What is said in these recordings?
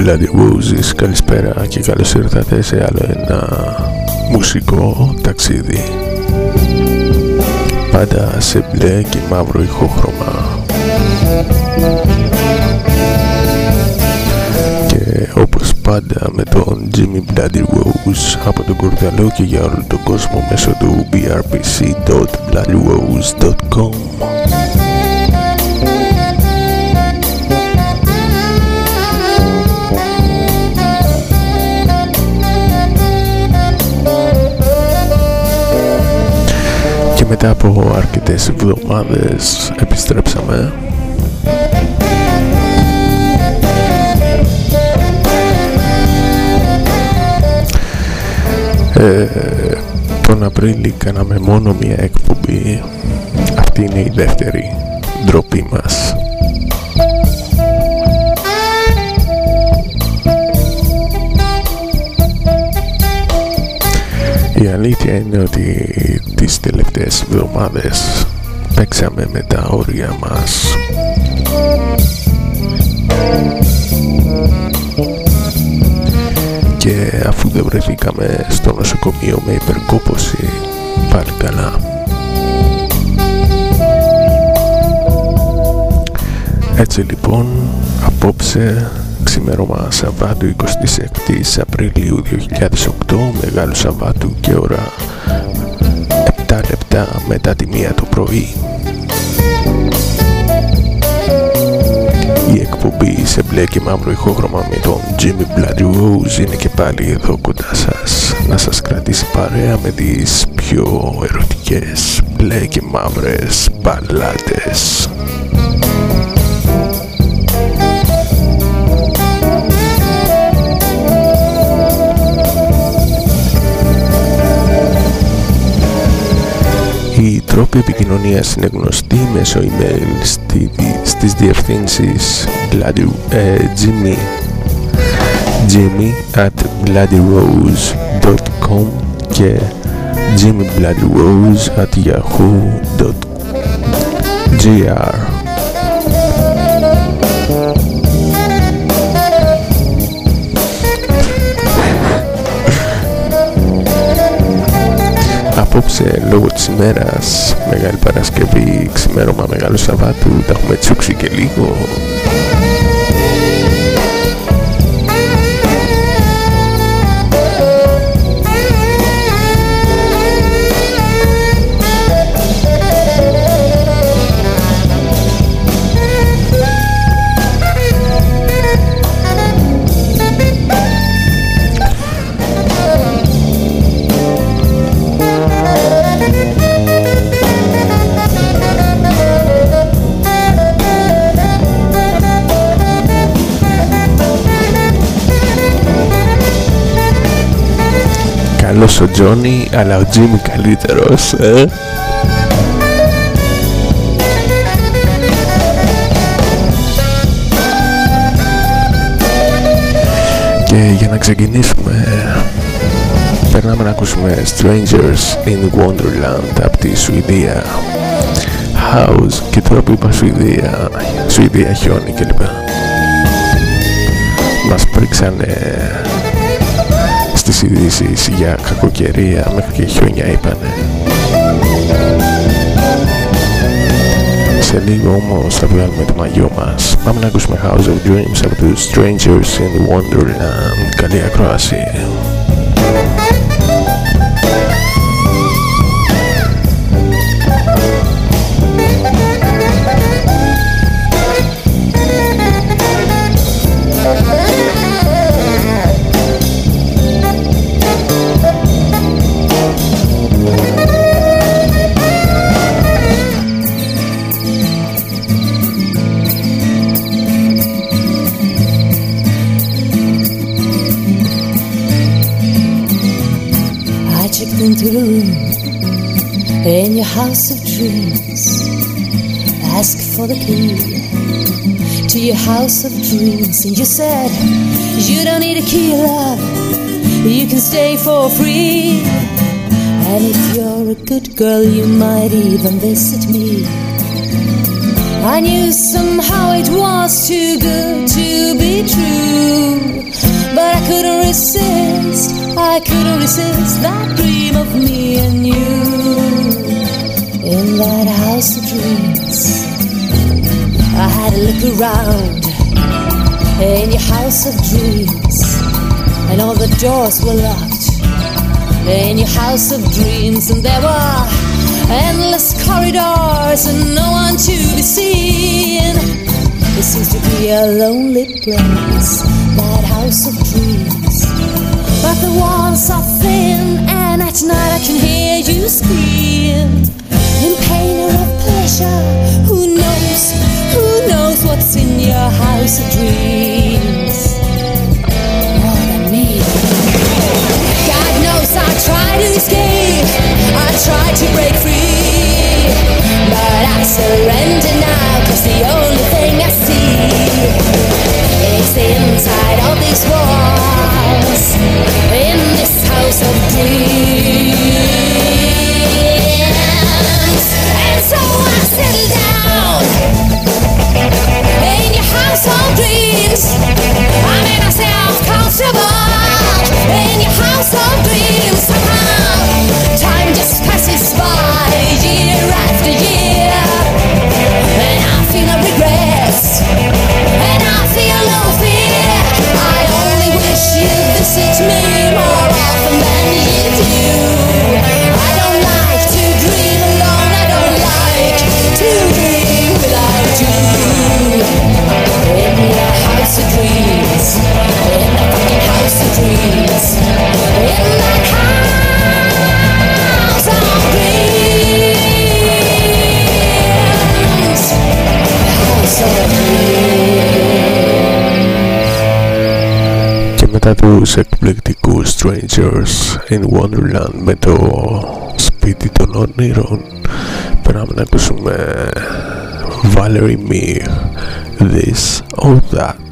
φίλες Bloody Roses. Καλησπέρα και καλώς ήρθατε σε άλλο ένα μουσικό ταξίδι. Πάντα σε μπλε και μαύρο ηχόχρωμα. Και όπως πάντα με τον Jimmy Bloody Rose από τον Κορδαλό και για όλο τον κόσμο μέσω του brpc.bloodyrose.com μετά από αρκετές εβδομάδες επιστρέψαμε. Ε, τον Απρίλη κάναμε μόνο μία εκπομπή. Αυτή είναι η δεύτερη ντροπή μας. Η αλήθεια είναι ότι τις τελευταίες εβδομάδες. Παίξαμε με τα όρια μας. Και αφού δεν βρεθήκαμε στο νοσοκομείο με υπερκόπωση πάλι καλά. Έτσι λοιπόν απόψε ξημέρωμα Σαββάτου 26 Απριλίου 2008 Μεγάλου Σαββάτου και ώρα 7 λεπτά μετά τη μία το πρωί. Η εκπομπή σε μπλε και μαύρο ηχόγραμμα με τον Jimmy Bloody Rose είναι και πάλι εδώ κοντά σας. Να σας κρατήσει παρέα με τις πιο ερωτικές μπλε και μαύρες μπαλάτες Και οι τρόποι επικοινωνία είναι γνωστοί μέσω email στι, στις Jimmy, Jimmy at bloodyrose.com και Jimmy Bloody at yahoo.gr Απόψε λόγω της ημέρας. Μεγάλη Παρασκευή, ξημέρωμα Μεγάλο Σαββάτου. Τα έχουμε τσούξει και λίγο ο Τζόνι αλλά ο Τζίμι καλύτερος ε; Και για να ξεκινήσουμε περνάμε να ακούσουμε Strangers in Wonderland από τη Σουηδία. House και τώρα που είπα Σουηδία, Σουηδία χιόνι κλπ. Μας πρίξανε στις ειδήσεις για κακοκαιρία μέχρι και χιόνια είπανε. Σε λίγο όμως θα βγάλουμε το μαγιό μας. Πάμε να ακούσουμε House of Dreams από τους Strangers in Wonderland. Καλή ακρόαση house of dreams. And you said, You don't need a key, love. You can stay for free. And if you're a good girl, you might even visit me. I knew somehow it was too good to be true. But I couldn't resist, I couldn't resist that dream of me and you in that house of dreams. I had a look around in your house of dreams, and all the doors were locked in your house of dreams, and there were endless corridors and no one to be seen. It seems to be a lonely place, that house of dreams. But the walls are thin, and at night I can hear you scream. In pain or of pleasure, who knows? Who knows what's in your house of dreams? More than me. God knows I try to escape, I try to break free, but I surrender now, cause the only thing I see it's inside all these walls, time just passes by year after year, τους εκπληκτικούς Strangers in Wonderland με το σπίτι των όνειρων περάμε να ακούσουμε Valerie Mir This or That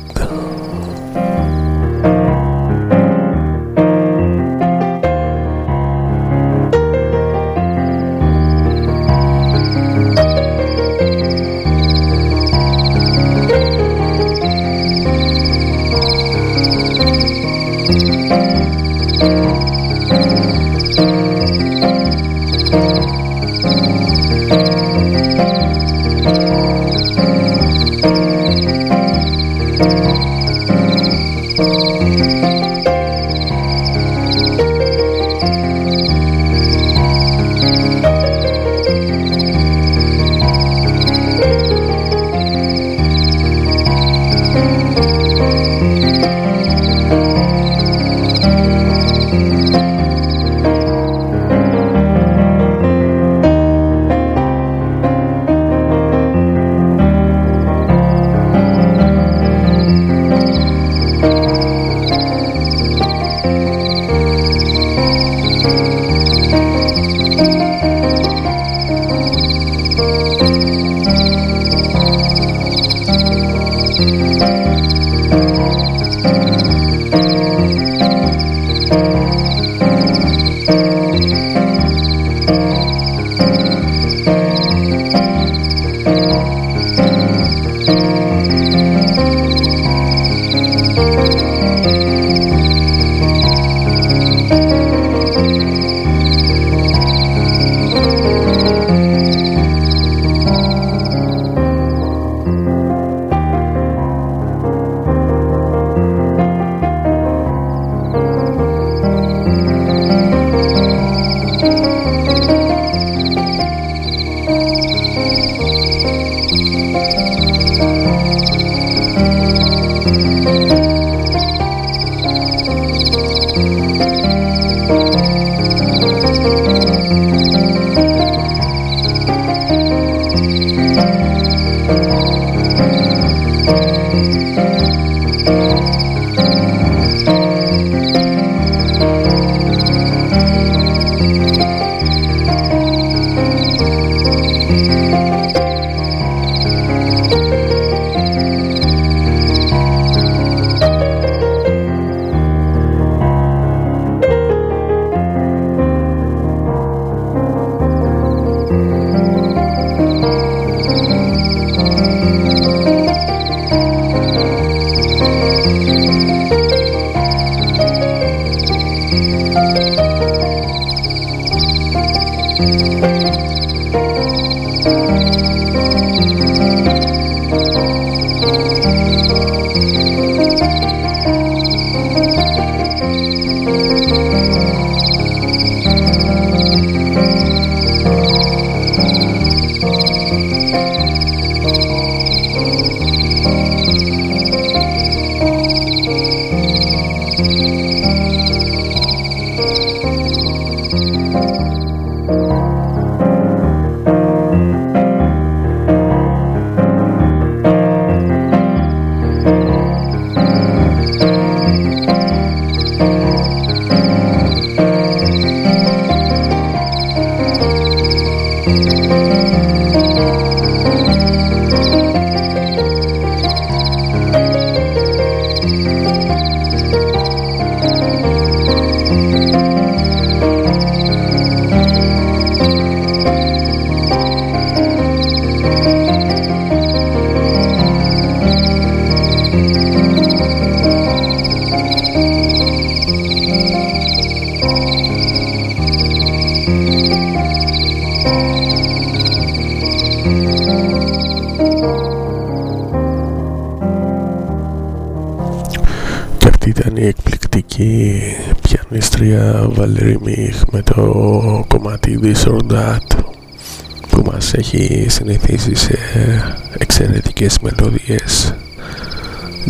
Εξαιρετικές μελωδίες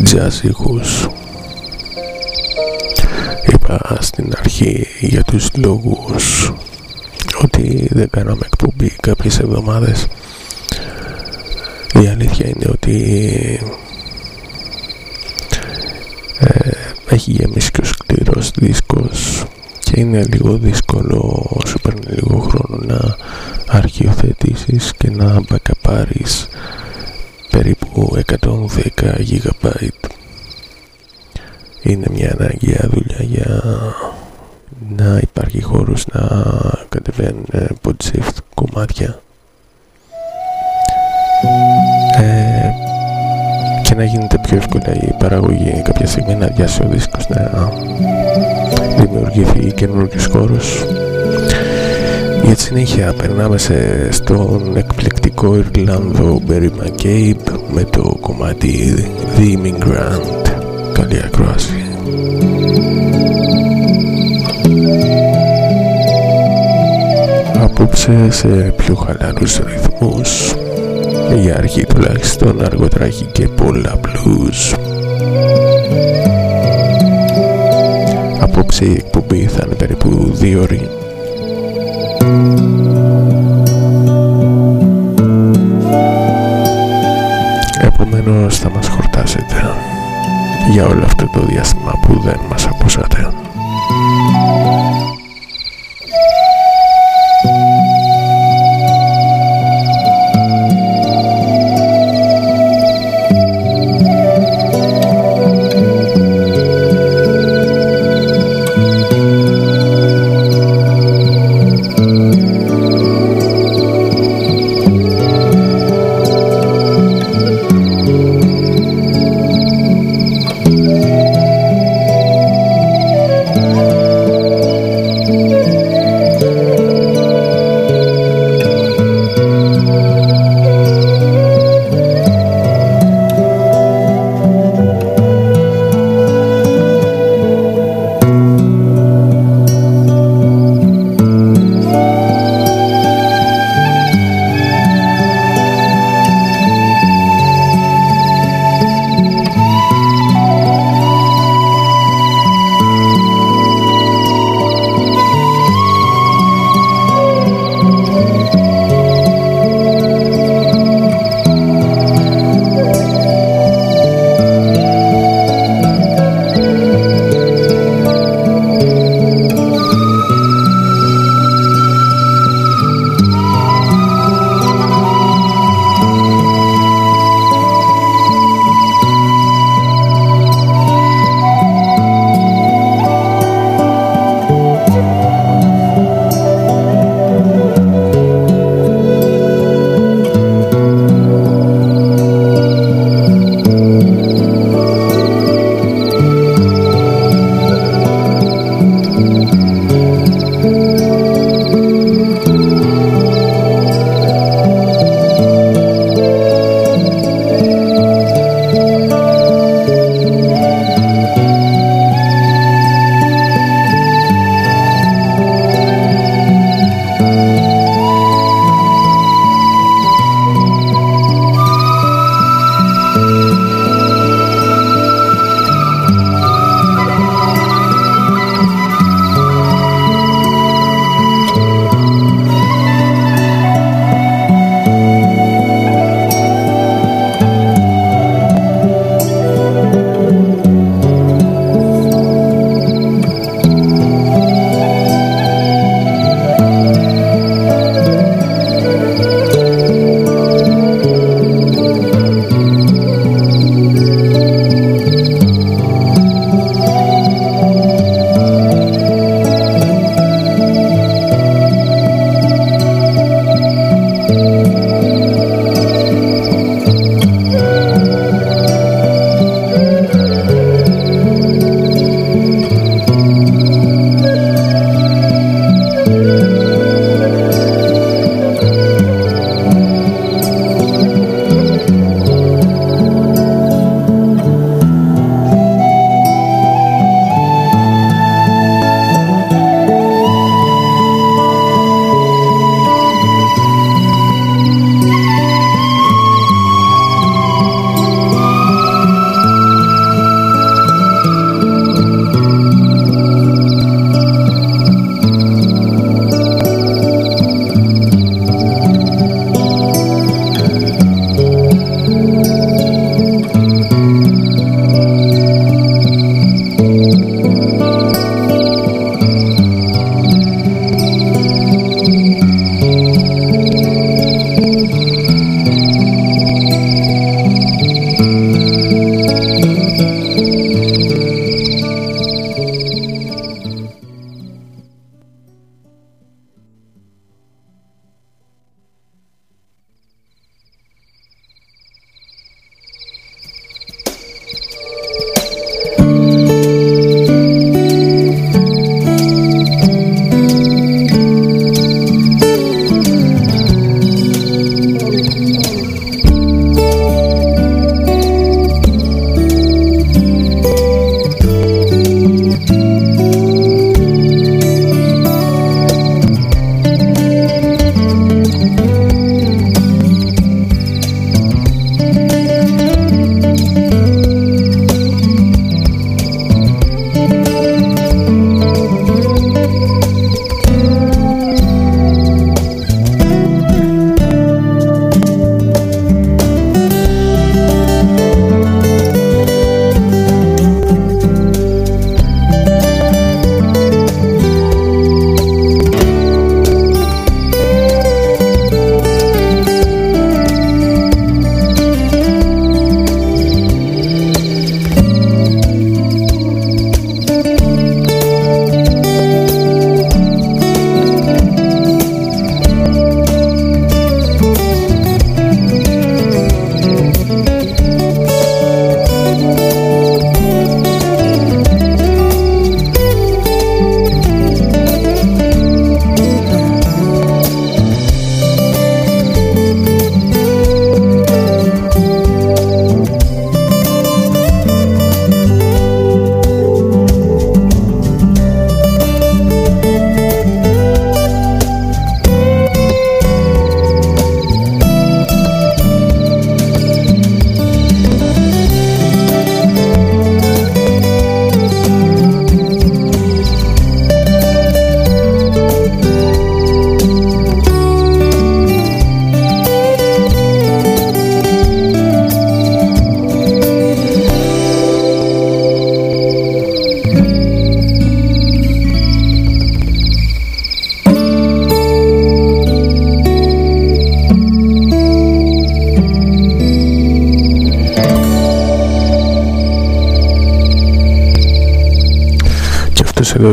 jazz ήχους είπα στην αρχή για τους λόγους ότι δεν κάναμε εκπομπή κάποιες εβδομάδες. Η αλήθεια είναι ότι ε, έχει γεμίσει και ο σκληρός δίσκος και είναι λίγο δύσκολο σου παίρνει λίγο χρόνο να αρχιοθετήσεις και να μπακαπάρεις περίπου 110 GB είναι μια αναγκαία δουλειά για να υπάρχει χώρος να κατεβαίνουν podshift κομμάτια. Ε, και να γίνεται πιο εύκολα η παραγωγή. Κάποια στιγμή να αδειάσει ο δίσκος να δημιουργηθεί καινούργιος χώρος για τη συνέχεια περνάμε σε, στον εκπληκτικό Ιρλάνδο Barry McCabe με το κομμάτι The Immigrant. Καλή ακρόαση. Απόψε σε πιο χαλαρούς ρυθμούς για αρχή τουλάχιστον αργότερα έχει και πολλά blues. Απόψε η εκπομπή θα είναι περίπου δύο ώρες Επομένως θα μας χορτάσετε για όλο αυτό το διάστημα που δεν μας ακούσατε.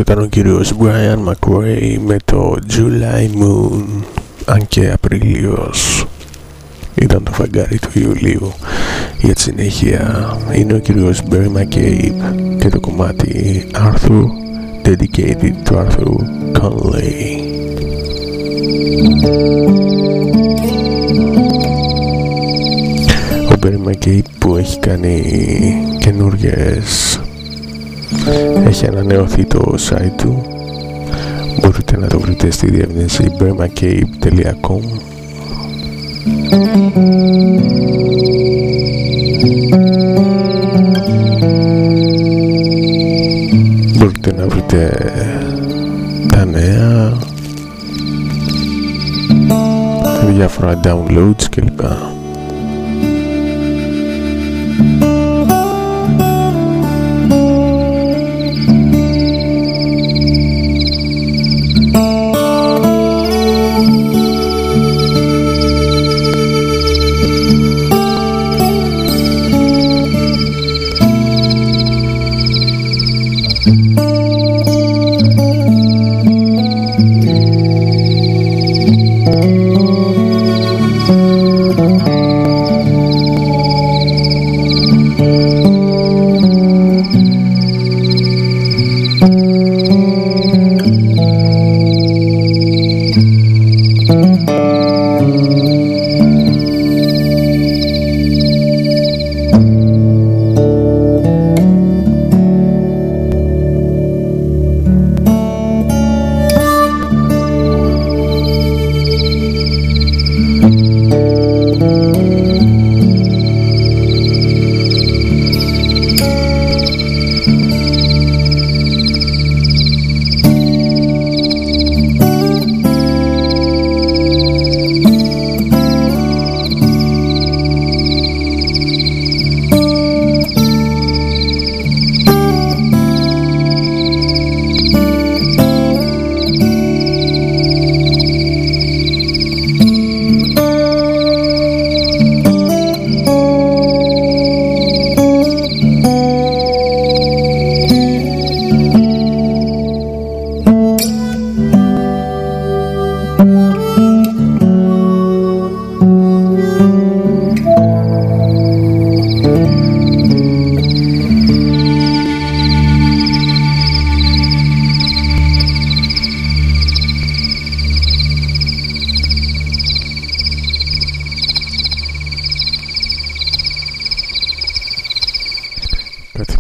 Εδώ ήταν ο κύριος Brian McRae με το July Moon αν και Απρίλιος ήταν το φαγκάρι του Ιουλίου. Για τη συνέχεια είναι ο κύριος Barry McCabe και το κομμάτι Arthur dedicated to Arthur Conley. Ο Barry McCabe που έχει κάνει καινούργιες έχει ανανεωθεί το site του. Μπορείτε να το βρείτε στη διεύθυνση bermacape.com μπορείτε να βρείτε τα νέα. Διάφορα downloads κλπ.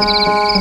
Música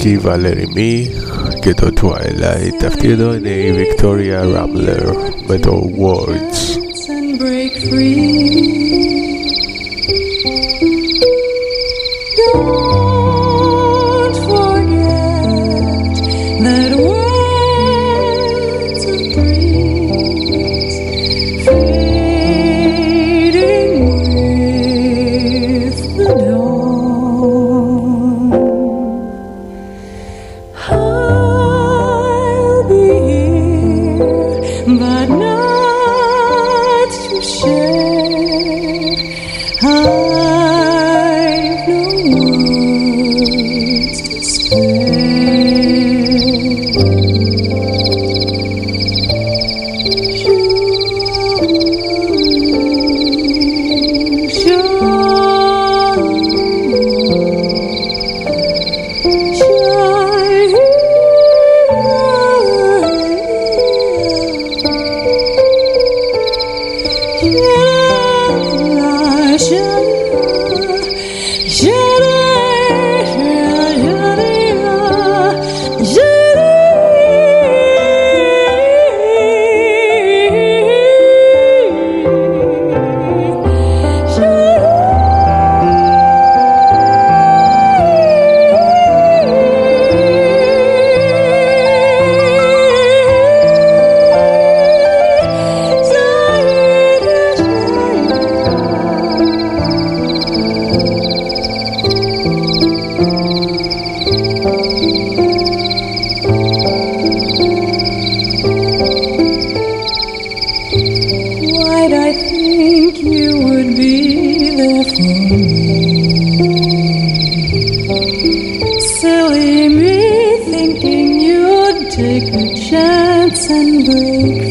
Nikki, Valerie Me, Ghetto Twilight, After the Day, Victoria Rambler, Metal Words. shouts and break.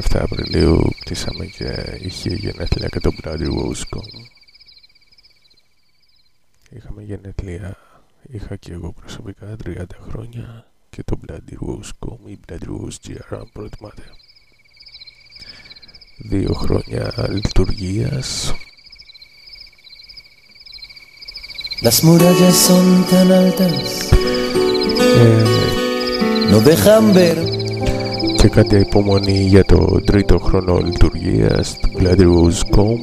17 Απριλίου κτίσαμε και είχε γενέθλια και το Bloody Rose είχαμε γενέθλια είχα και εγώ προσωπικά 30 χρόνια και το Bloody Rose ή Bloody Rose GR αν προτιμάτε δύο χρόνια λειτουργίας Las murallas son tan altas, no dejan ver. Και κάτι υπομονή για το τρίτο χρόνο λειτουργίας του Bloody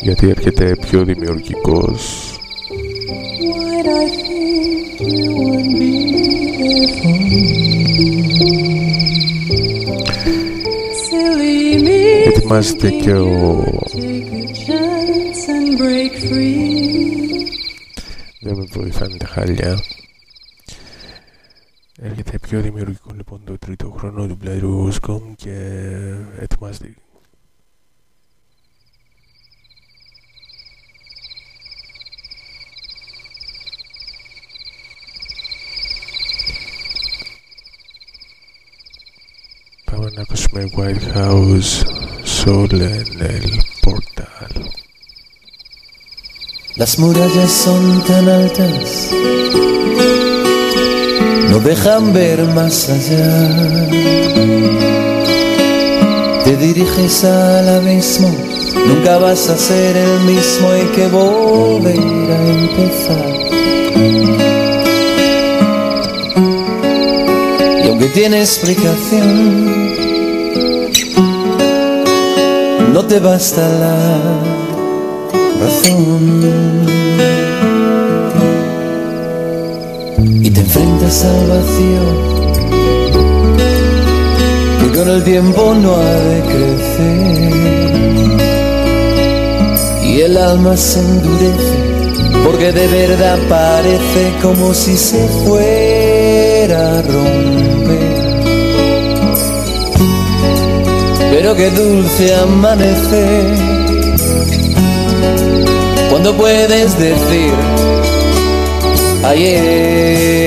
γιατί έρχεται πιο δημιουργικός. Ετοιμάζεται και ο δεν με βοηθάνε τα χάλια έρχεται πιο δημιουργικό λοιπόν το τρίτο χρόνο του Bloody και ετοιμάζεται Πάμε να ακούσουμε White House Soul el Portal Las murallas son tan altas, no dejan ver más allá. Te diriges al abismo, nunca vas a ser el mismo, hay que volver a empezar. Y aunque tiene explicación, no te basta la y te enfrentas al que con el tiempo no ha de crecer. Y el alma se endurece porque de verdad parece como si se fuera a romper. Pero qué dulce amanecer. Cuando puedes decir ayer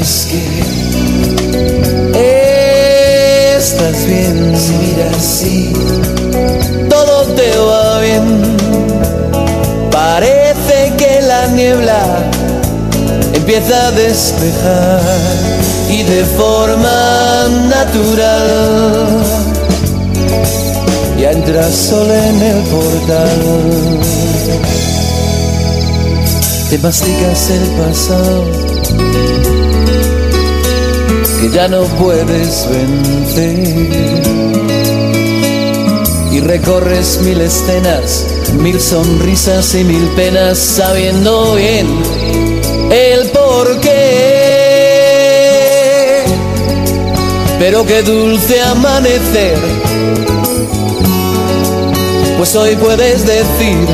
y ves que estás bien si miras así todo te va bien parece que la niebla empieza a despejar y de forma natural ya entras solo en el portal. Te masticas el pasado ya no puedes vencer. Y recorres mil escenas, mil sonrisas y mil penas, sabiendo bien el porqué. Pero qué dulce amanecer pues hoy puedes decir,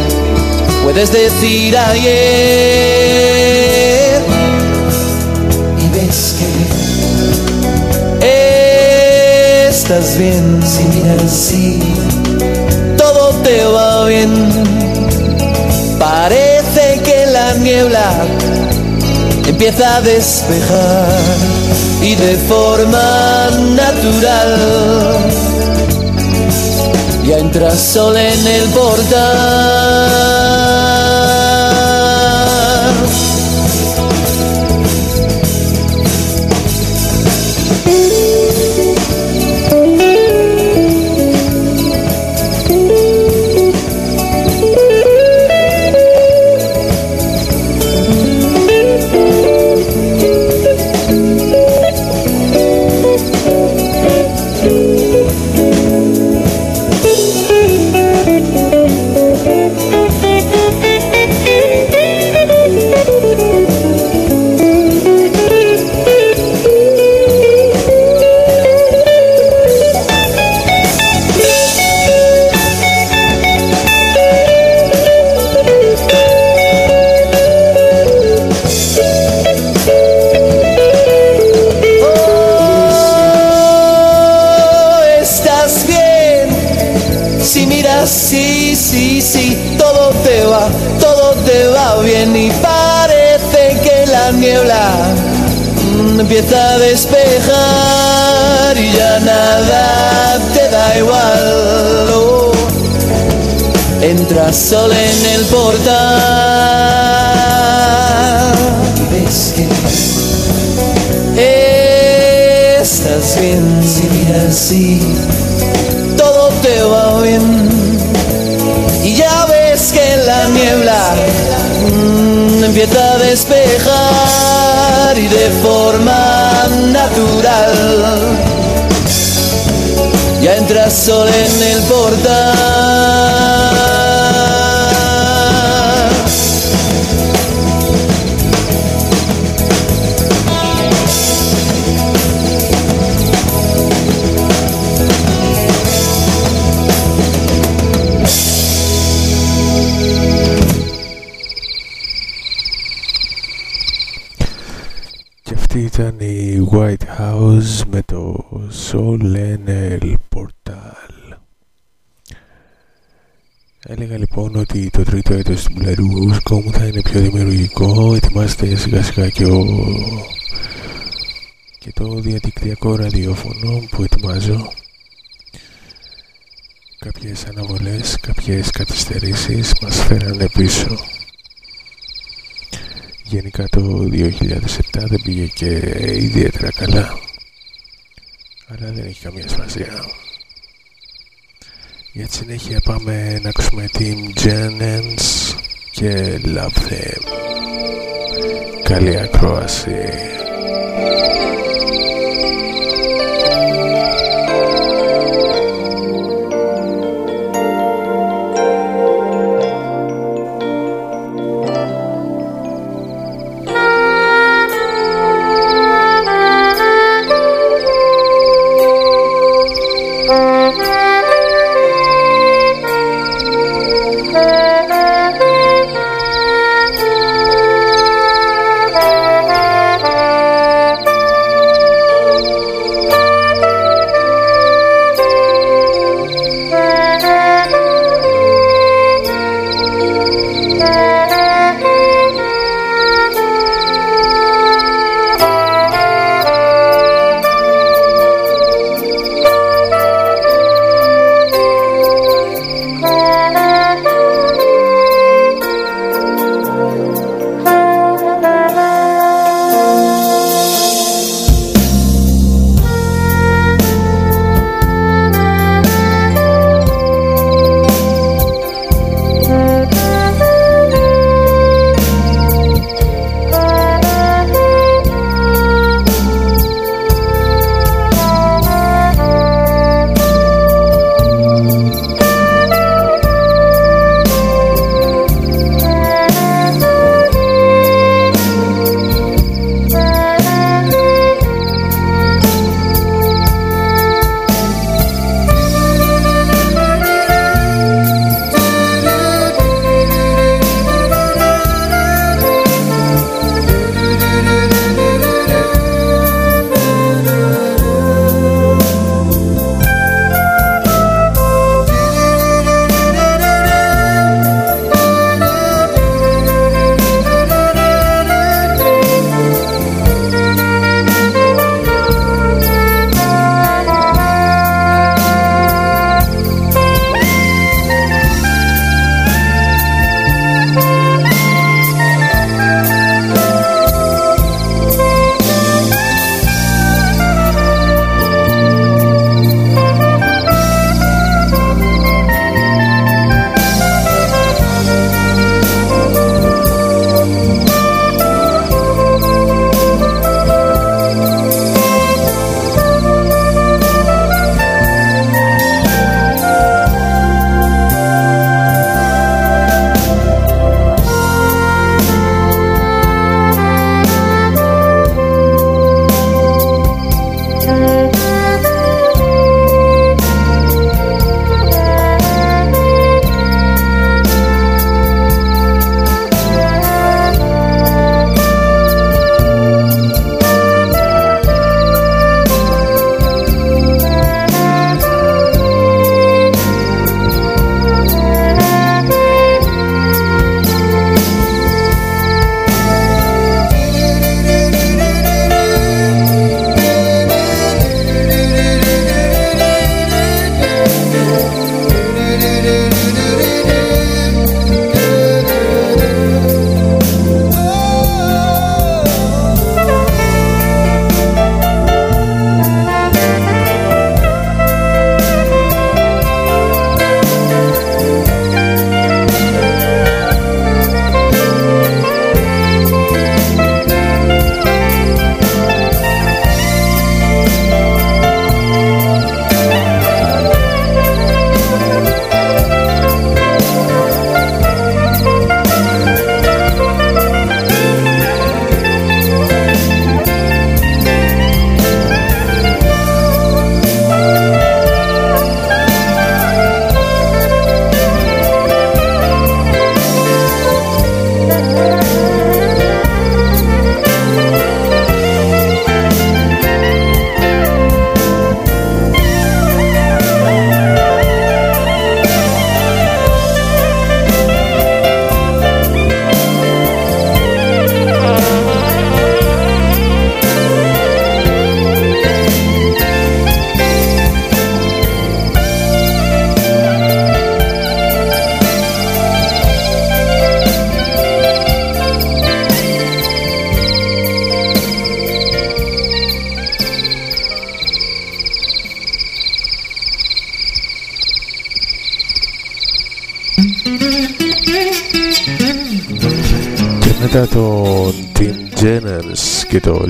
puedes decir ayer estás bien si miras así, todo te va bien. Parece que la niebla empieza a despejar y de forma natural ya entras sol en el portal. Empieza a despejar y ya nada te da igual. Oh, entras solo en el portal. Y ves que estás bien si miras así, todo te va bien. Y ya ves que la niebla mm, empieza a despejar y de forma natural ya entras solo en el portal. Το τρίτο έτος του Μπλερούσκο μου θα είναι πιο δημιουργικό. Ετοιμάστε σιγά σιγά και, ο... και το διαδικτυακό ραδιόφωνο που ετοιμάζω. Κάποιες αναβολές, κάποιες καθυστερήσεις μας φέρανε πίσω. Γενικά το 2007 δεν πήγε και ιδιαίτερα καλά αλλά δεν έχει καμία σημασία Για τη συνέχεια πάμε να ακούσουμε Team Jennings και Love Them Καλή ακρόαση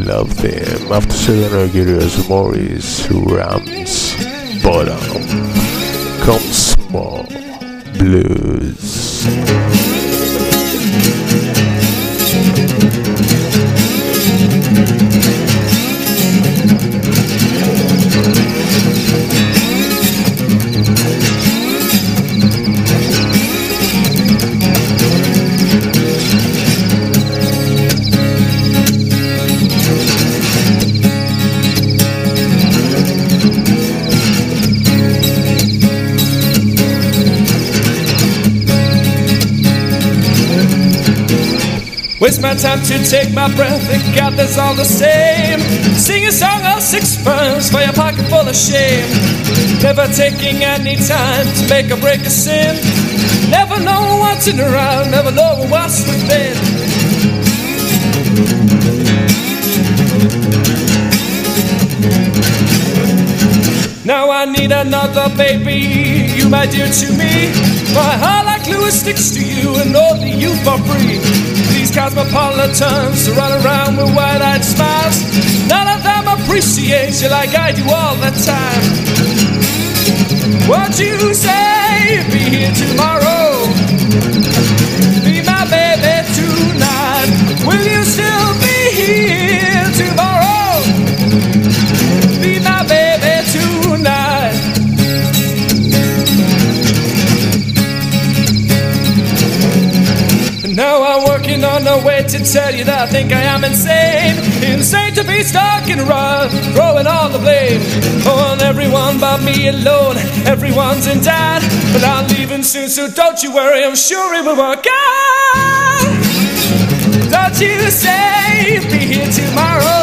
love them. Hafta şeyden görüyoruz. Morris, Rams, Bottom, Come Small, Blues. Time to take my breath, and God, that's all the same. Sing a song of sixpence for your pocket full of shame. Never taking any time to make or break a sin. Never know what's in around, never know what's within. Now I need another baby, you my dear to me. My heart like glue sticks to you, and only you for free cosmopolitans to run around with wide-eyed smiles. None of them appreciate you like I do all the time. What you say? Be here tomorrow. Be my baby tonight. Will you still way to tell you that I think I am insane. Insane to be stuck in a rut, throwing all the blame on everyone but me alone. Everyone's in doubt, but I'm leaving soon, so don't you worry, I'm sure it will work out. Don't you say, be here tomorrow.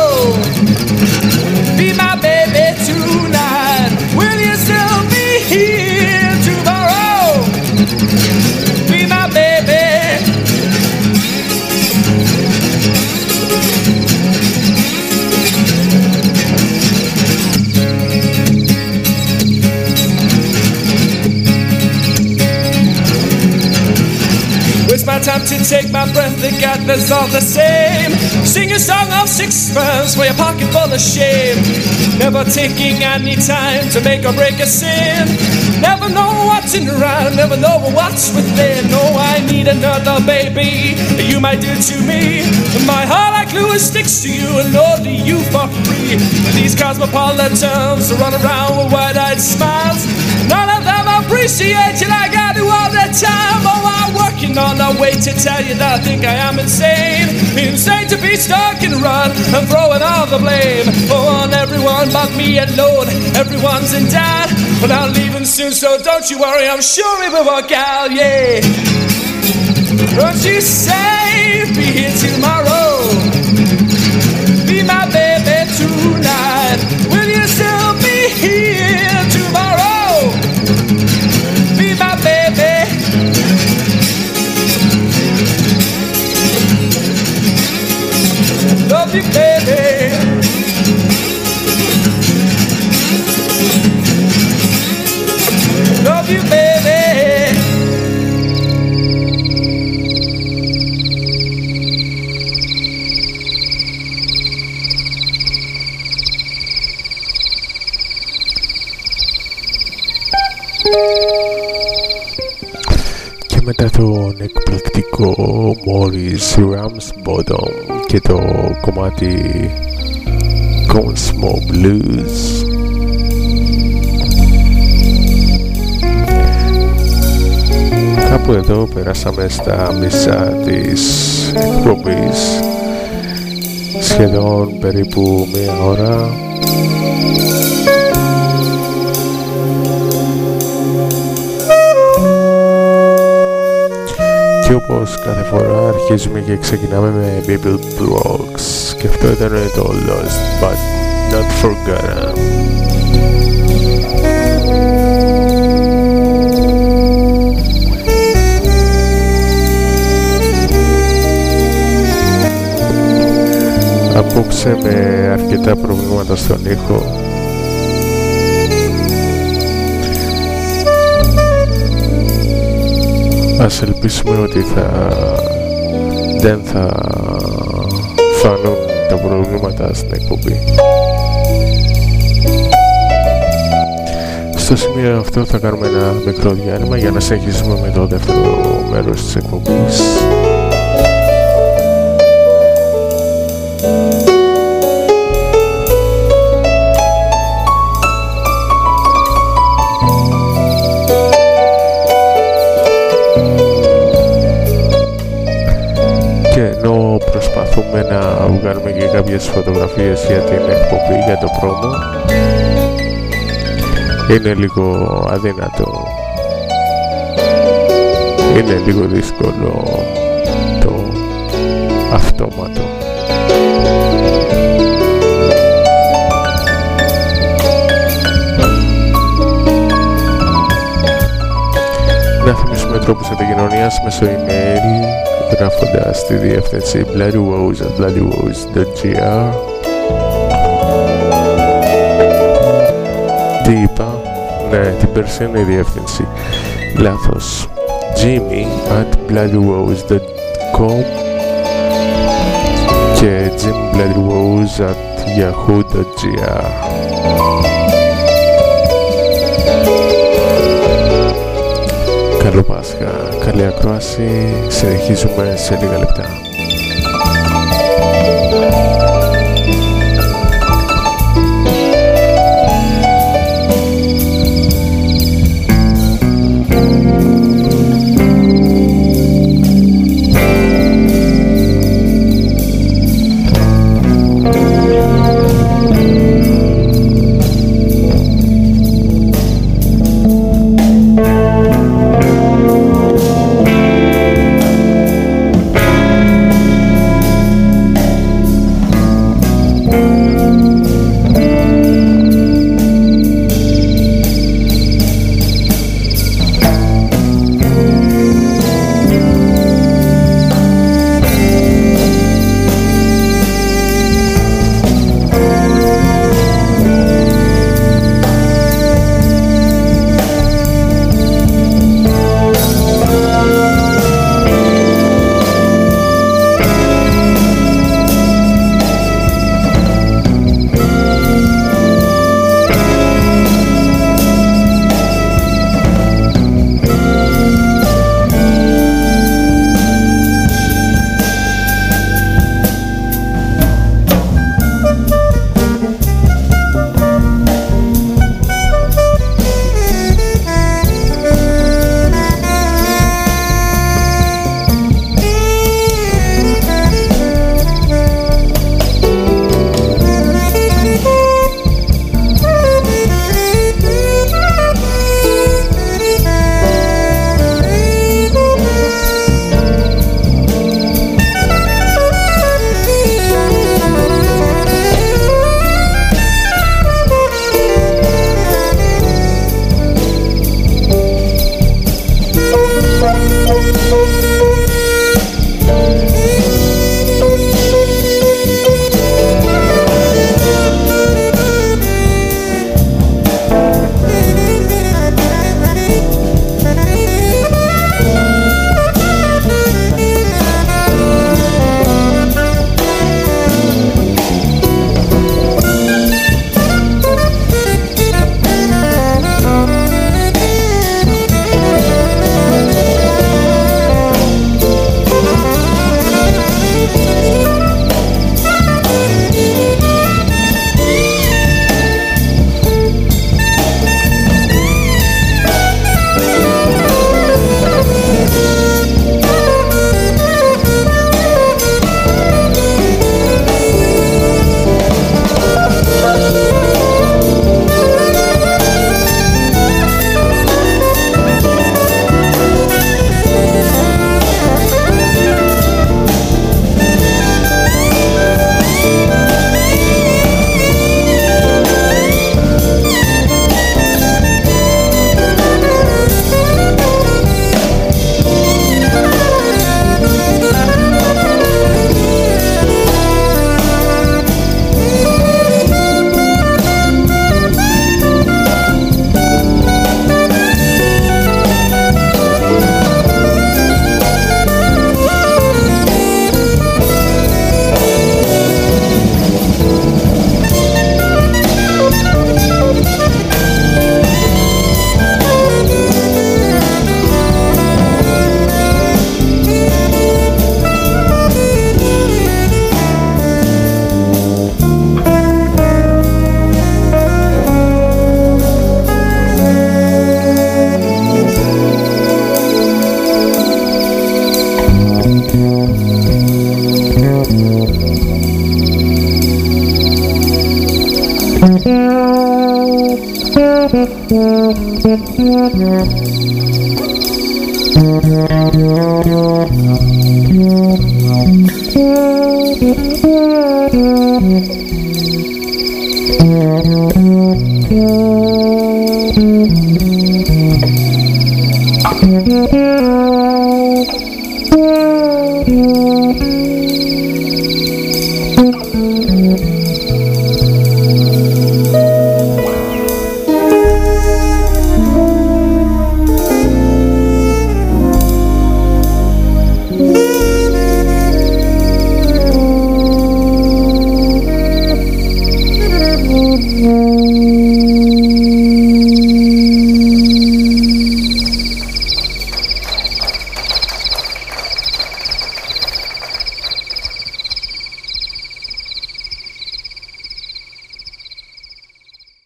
Time to take my breath, the God that's all the same. Sing a song of sixpence for your pocket full of shame. Never taking any time to make or break a sin. Never know what's in around, never know what's within. Oh, I need another baby, you might do to me. My heart like glue sticks to you, and only you for free. These cosmopolitans run around with wide-eyed smiles. None of them appreciate you like I do all the time. Oh, I'm working on a way to tell you that I think I am insane. Insane to be stuck in a rut and throwing all the blame oh, on everyone but me alone. Everyone's in doubt, but I'm leaving soon, so don't you worry. I'm sure it will work out, yeah. Don't you say be here tomorrow? Και μετά τον εκπληκτικό Μορίς Ράμς μπόδων και το κομμάτι Cosmo Blues. Κάπου εδώ περάσαμε στα μισά της εκπομπής. Σχεδόν περίπου μία ώρα και όπως κάθε φορά αρχίζουμε και ξεκινάμε με Bible Blocks. Και αυτό ήταν το Lost But Not Forgotten. Απόξε με αρκετά προβλήματα στον ήχο Ας ελπίσουμε ότι θα δεν θα φανούν τα προβλήματα στην εκπομπή. Στο σημείο αυτό θα κάνουμε ένα μικρό διάλειμμα για να συνεχίσουμε με το δεύτερο μέρος της εκπομπής. Βγάλουμε και κάποιες φωτογραφίες για την εκπομπή, για το πρόμο. Είναι λίγο αδύνατο. Είναι λίγο δύσκολο το αυτόματο. Να θυμίσουμε τρόπους επικοινωνίας μέσω email γράφοντας στη διεύθυνση bloodywows.bloodywows.gr Τι είπα, ναι, την περσίνη διεύθυνση Λάθος Jimmy at bloodywows.com και jimbloodywose at yahoo.gr Καλό Πάσχα καλή ακρόαση. Συνεχίζουμε σε λίγα λεπτά. Mm-hmm.